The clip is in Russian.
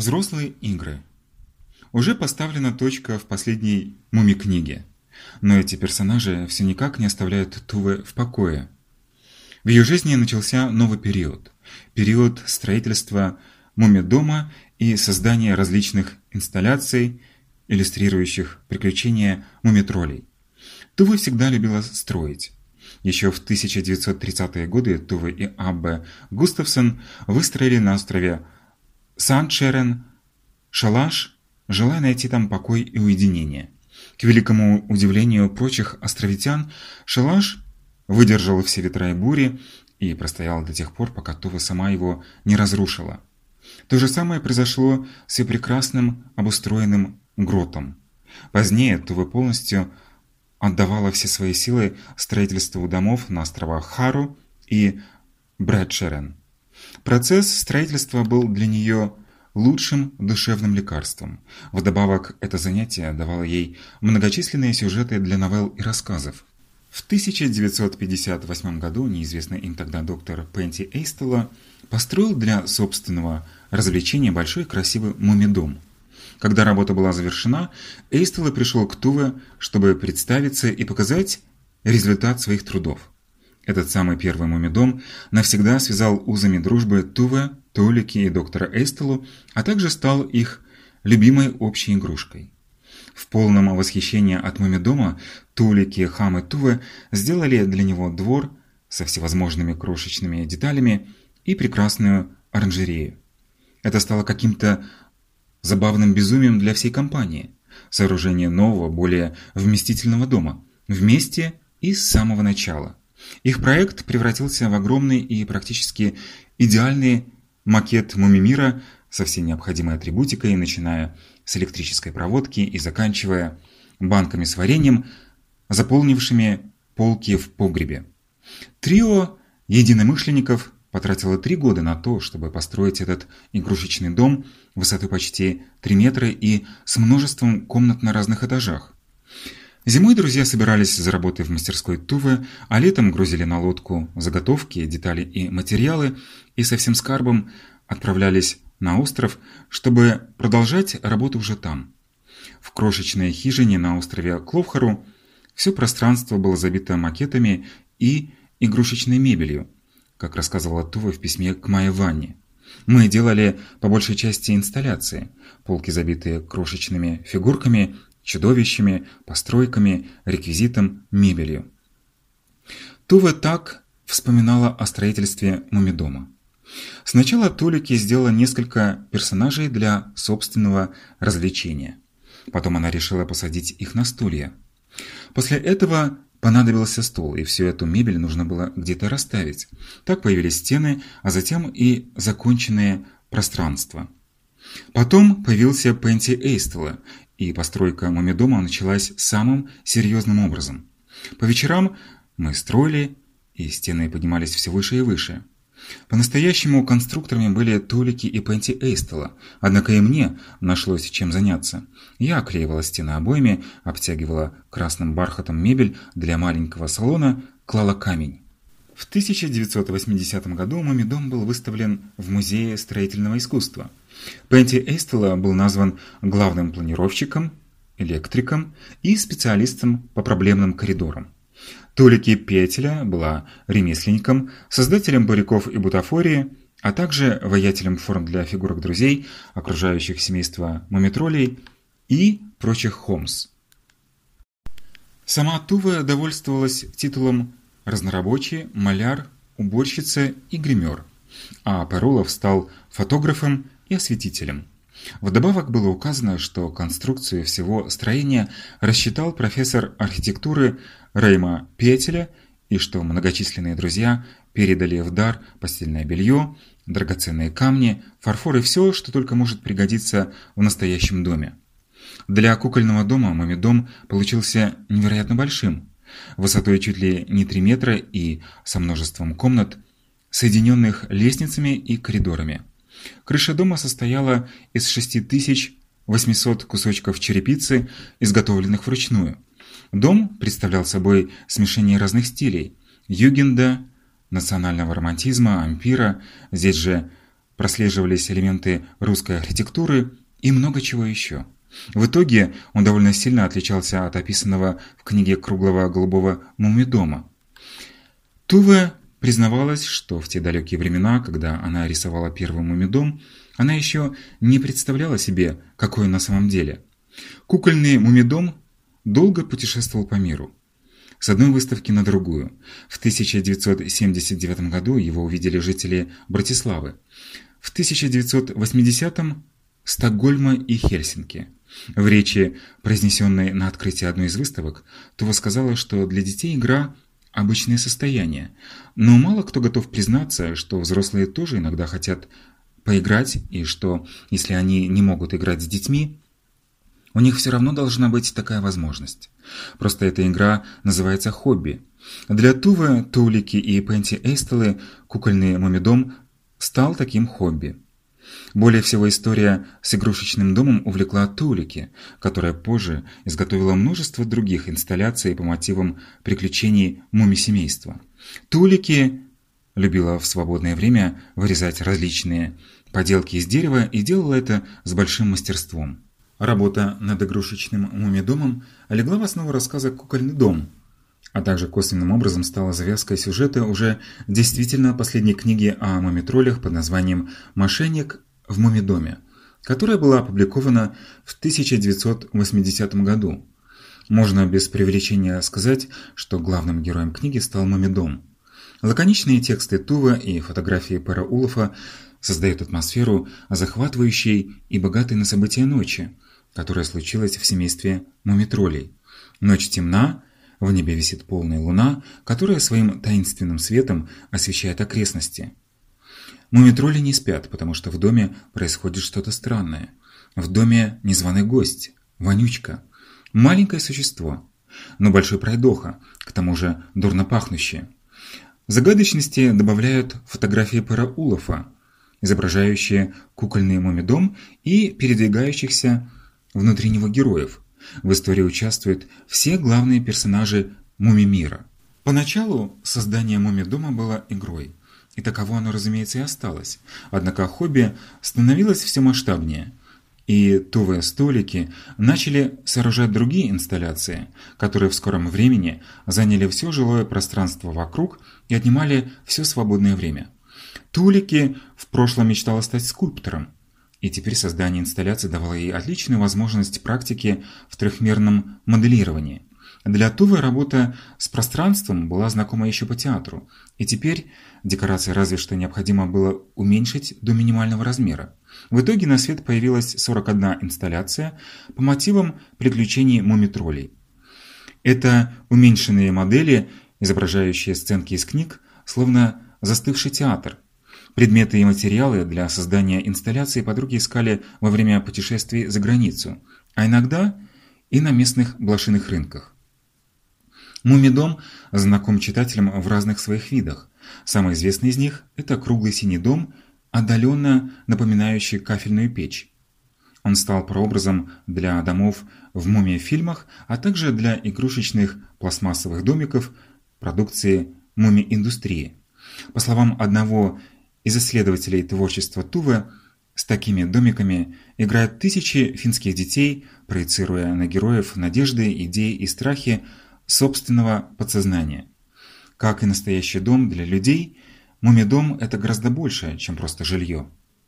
Взрослые игры. Уже поставлена точка в последней муми-книге, но эти персонажи все никак не оставляют Туве в покое. В ее жизни начался новый период. Период строительства муми-дома и создания различных инсталляций, иллюстрирующих приключения мумитролей. Туве всегда любила строить. Еще в 1930-е годы Туве и Аббе Густавсон выстроили на острове Сан-Черен шалаш, желая найти там покой и уединение. К великому удивлению прочих островитян, шалаш выдержал все ветра и бури и простоял до тех пор, пока Тува сама его не разрушила. То же самое произошло с ее прекрасным обустроенным гротом. Позднее Тува полностью отдавала все свои силы строительству домов на островах Хару и Брэдшерен. Процесс строительства был для нее лучшим душевным лекарством. Вдобавок, это занятие давало ей многочисленные сюжеты для новелл и рассказов. В 1958 году неизвестный им тогда доктор Пенти Эйстела построил для собственного развлечения большой красивый мумидом – когда работа была завершена, Эйстелла пришел к Туве, чтобы представиться и показать результат своих трудов. Этот самый первый мумидом навсегда связал узами дружбы Туве, Толики и доктора Эйстеллу, а также стал их любимой общей игрушкой. В полном восхищении от мумидома Тулики, Хам и Туве сделали для него двор со всевозможными крошечными деталями и прекрасную оранжерею. Это стало каким-то забавным безумием для всей компании. Сооружение нового, более вместительного дома. Вместе и с самого начала. Их проект превратился в огромный и практически идеальный макет мумимира со всей необходимой атрибутикой, начиная с электрической проводки и заканчивая банками с вареньем, заполнившими полки в погребе. Трио единомышленников потратила три года на то, чтобы построить этот игрушечный дом высотой почти 3 метра и с множеством комнат на разных этажах. Зимой друзья собирались за работой в мастерской Тувы, а летом грузили на лодку заготовки, детали и материалы и со всем скарбом отправлялись на остров, чтобы продолжать работу уже там. В крошечной хижине на острове Кловхару все пространство было забито макетами и игрушечной мебелью, как рассказывала Тува в письме к Майе Ванне. Мы делали по большей части инсталляции, полки забитые крошечными фигурками, чудовищами, постройками, реквизитом, мебелью. Тува так вспоминала о строительстве мумидома. Сначала Толики сделала несколько персонажей для собственного развлечения. Потом она решила посадить их на стулья. После этого Понадобился стол, и всю эту мебель нужно было где-то расставить. Так появились стены, а затем и законченные пространства. Потом появился Пенти Эйстела, и постройка мумидома началась самым серьезным образом. По вечерам мы строили, и стены поднимались все выше и выше. По-настоящему конструкторами были Толики и Пенти Эйстела, однако и мне нашлось чем заняться. Я оклеивала стены обоями, обтягивала красным бархатом мебель для маленького салона, клала камень. В 1980 году мой дом был выставлен в Музее строительного искусства. Пенти Эйстела был назван главным планировщиком, электриком и специалистом по проблемным коридорам. Толики Петеля была ремесленником, создателем буряков и бутафории, а также воятелем форм для фигурок друзей, окружающих семейство мумитролей и прочих хомс. Сама Тува довольствовалась титулом разнорабочий, маляр, уборщица и гример, а Паролов стал фотографом и осветителем. Вдобавок было указано, что конструкцию всего строения рассчитал профессор архитектуры Рейма Петеля и что многочисленные друзья передали в дар постельное белье, драгоценные камни, фарфор и все, что только может пригодиться в настоящем доме. Для кукольного дома мумидом получился невероятно большим, высотой чуть ли не 3 метра и со множеством комнат, соединенных лестницами и коридорами. Крыша дома состояла из 6800 кусочков черепицы, изготовленных вручную. Дом представлял собой смешение разных стилей – югенда, национального романтизма, ампира, здесь же прослеживались элементы русской архитектуры и много чего еще. В итоге он довольно сильно отличался от описанного в книге круглого голубого мумидома. Туве признавалась, что в те далекие времена, когда она рисовала первый мумидом, она еще не представляла себе, какой он на самом деле. Кукольный мумидом долго путешествовал по миру. С одной выставки на другую. В 1979 году его увидели жители Братиславы. В 1980-м – Стокгольма и Хельсинки. В речи, произнесенной на открытии одной из выставок, Това сказала, что для детей игра – обычное состояние, но мало кто готов признаться, что взрослые тоже иногда хотят поиграть, и что, если они не могут играть с детьми, у них все равно должна быть такая возможность. Просто эта игра называется хобби. Для Тувы, Тулики и Пенти Эйстелы кукольный мумидом стал таким хобби. Более всего история с игрушечным домом увлекла Тулики, которая позже изготовила множество других инсталляций по мотивам приключений муми-семейства. Тулики любила в свободное время вырезать различные поделки из дерева и делала это с большим мастерством. Работа над игрушечным мумидомом легла в основу рассказа «Кукольный дом», а также косвенным образом стала завязкой сюжета уже действительно последней книги о мумитролях под названием «Мошенник в мумидоме», которая была опубликована в 1980 году. Можно без преувеличения сказать, что главным героем книги стал мумидом. Лаконичные тексты Тува и фотографии Пэра Улафа создают атмосферу захватывающей и богатой на события ночи, которая случилась в семействе мумитролей. Ночь темна, в небе висит полная луна, которая своим таинственным светом освещает окрестности. Мумитроли не спят, потому что в доме происходит что-то странное. В доме незваный гость, вонючка, маленькое существо, но большой пройдоха, к тому же дурно пахнущее. Загадочности добавляют фотографии Параулофа, изображающие кукольный мумидом и передвигающихся внутри него героев. В истории участвуют все главные персонажи муми-мира. Поначалу создание муми-дома было игрой, и таково оно, разумеется, и осталось. Однако хобби становилось все масштабнее, и тувые столики начали сооружать другие инсталляции, которые в скором времени заняли все жилое пространство вокруг и отнимали все свободное время. Тулики в прошлом мечтала стать скульптором, и теперь создание инсталляции давало ей отличную возможность практики в трехмерном моделировании. Для Тувы работа с пространством была знакома еще по театру, и теперь декорации разве что необходимо было уменьшить до минимального размера. В итоге на свет появилась 41 инсталляция по мотивам приключений мумитролей. Это уменьшенные модели, изображающие сценки из книг, словно застывший театр – Предметы и материалы для создания инсталляции подруги искали во время путешествий за границу, а иногда и на местных блошиных рынках. Мумидом знаком читателям в разных своих видах. Самый известный из них – это круглый синий дом, отдаленно напоминающий кафельную печь. Он стал прообразом для домов в мумия-фильмах, а также для игрушечных пластмассовых домиков продукции муми-индустрии. По словам одного из исследователей творчества Туве с такими домиками играют тысячи финских детей, проецируя на героев надежды, идеи и страхи собственного подсознания. Как и настоящий дом для людей, мумидом – это гораздо больше, чем просто жилье.